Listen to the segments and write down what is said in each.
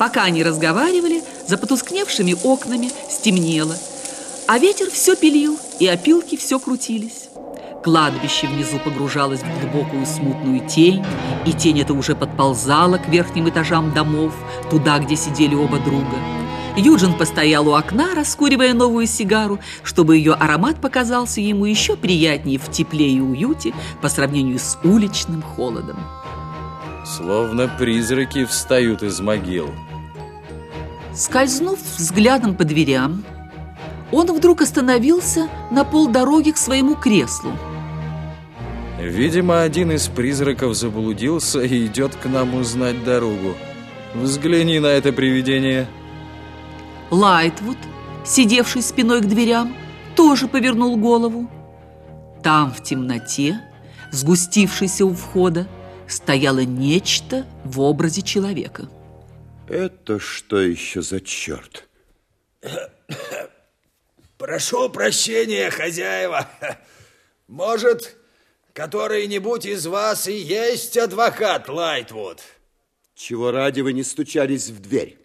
Пока они разговаривали, за потускневшими окнами стемнело, а ветер все пилил, и опилки все крутились. Кладбище внизу погружалось в глубокую смутную тень, и тень эта уже подползала к верхним этажам домов, туда, где сидели оба друга. Юджин постоял у окна, раскуривая новую сигару, чтобы ее аромат показался ему еще приятнее в тепле и уюте по сравнению с уличным холодом. Словно призраки встают из могил. Скользнув взглядом по дверям, он вдруг остановился на полдороги к своему креслу. Видимо, один из призраков заблудился и идет к нам узнать дорогу. Взгляни на это привидение. Лайтвуд, сидевший спиной к дверям, тоже повернул голову. Там в темноте, сгустившейся у входа, стояло нечто в образе человека. Это что еще за черт? Прошу прощения, хозяева. Может, который-нибудь из вас и есть адвокат Лайтвуд? Чего ради вы не стучались в дверь?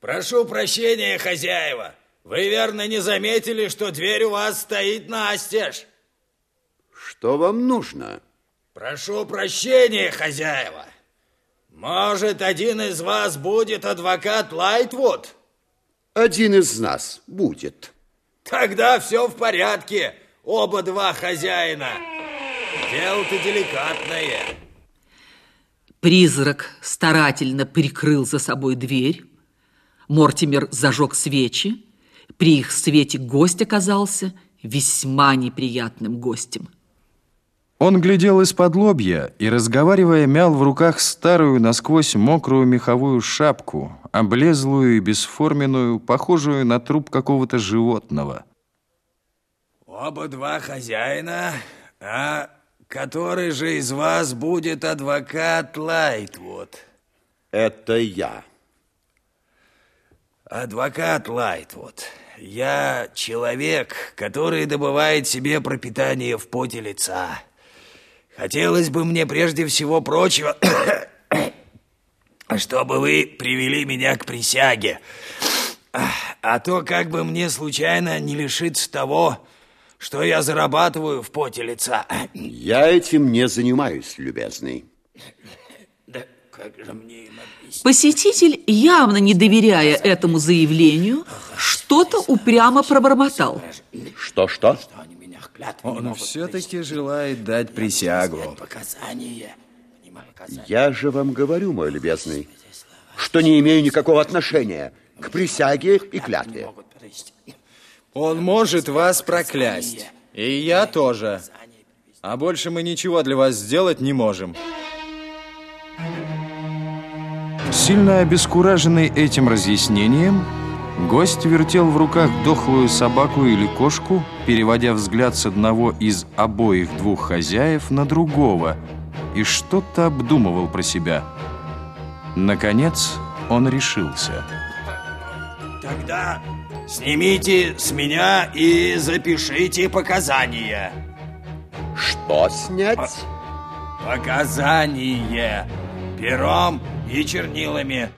Прошу прощения, хозяева. Вы, верно, не заметили, что дверь у вас стоит настежь? Что вам нужно? Прошу прощения, хозяева. Может, один из вас будет адвокат Лайтвуд? Один из нас будет. Тогда все в порядке. Оба два хозяина. Дело-то деликатное. Призрак старательно прикрыл за собой дверь. Мортимер зажег свечи. При их свете гость оказался весьма неприятным гостем. Он глядел из-под лобья и, разговаривая, мял в руках старую, насквозь мокрую меховую шапку, облезлую и бесформенную, похожую на труп какого-то животного. Оба два хозяина, а который же из вас будет адвокат Лайтвуд? Это я. Адвокат Лайтвуд. Я человек, который добывает себе пропитание в поте лица. Хотелось бы мне прежде всего прочего, чтобы вы привели меня к присяге. А то как бы мне случайно не лишиться того, что я зарабатываю в поте лица. Я этим не занимаюсь, любезный. Да как же мне им объяснить? Посетитель, явно не доверяя этому заявлению, что-то упрямо пробормотал. Что-что? Не Он все-таки желает дать присягу. Показания. Я же вам говорю, мой любезный, что не имею никакого отношения к присяге и клятве. Он может вас проклясть. И я тоже. А больше мы ничего для вас сделать не можем. Сильно обескураженный этим разъяснением, гость вертел в руках дохлую собаку или кошку, переводя взгляд с одного из обоих двух хозяев на другого, и что-то обдумывал про себя. Наконец, он решился. Тогда снимите с меня и запишите показания. Что снять? Показания пером и чернилами.